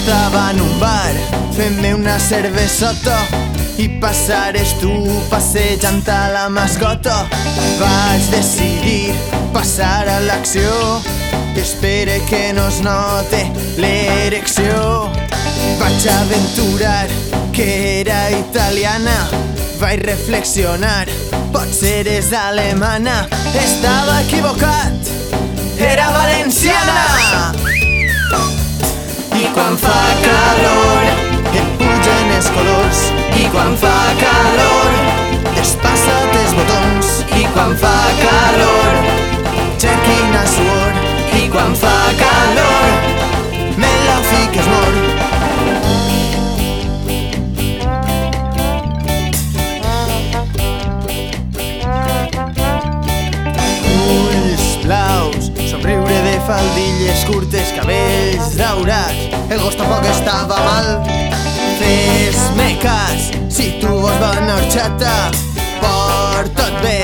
estava en un bar fent-me una cervesota i passares tu passejant a la mascota. Vaig decidir passar a l'acció i espere que no es note l'erecció. Vaig aventurar que era italiana, vaig reflexionar, potser és alemana, estava equivocat, era valenciana. Quan fa calor. Et pugen els colors i quan fa calor. Despassa't els botons i quan fa calor. Xequina suor i quan fa calor. Me la fiques molt ulls blaus, somriure de faldilles curtes, cabells daurats, el gos tampoc estava mal. Fes-me cas, si tu vols bona horxata, porta't bé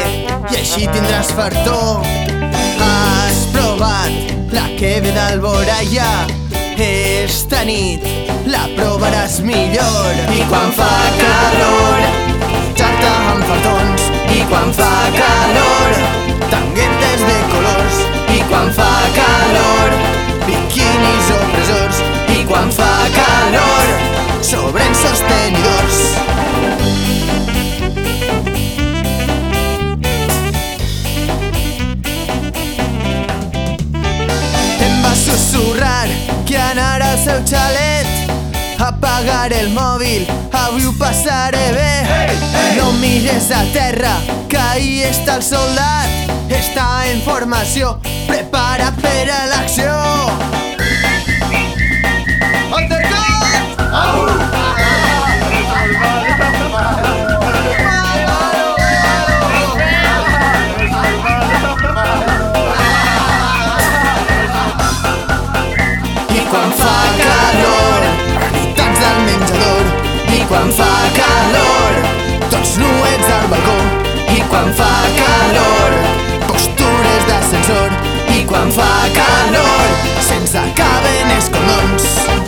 i així tindràs fartó. Has provat la que ve d'Alboraya, esta nit la provaràs millor. I quan fa calor, xata amb fartons, va sussurrar que anar al xalet apagar el mòbil, avui ho passaré bé. No mires a terra, que ahí està el soldat. Està en formació, prepara per a l'acció. Nuets al balcó. I quan fa calor, postures d'ascensor. I quan fa calor, se'ns acaben els colors.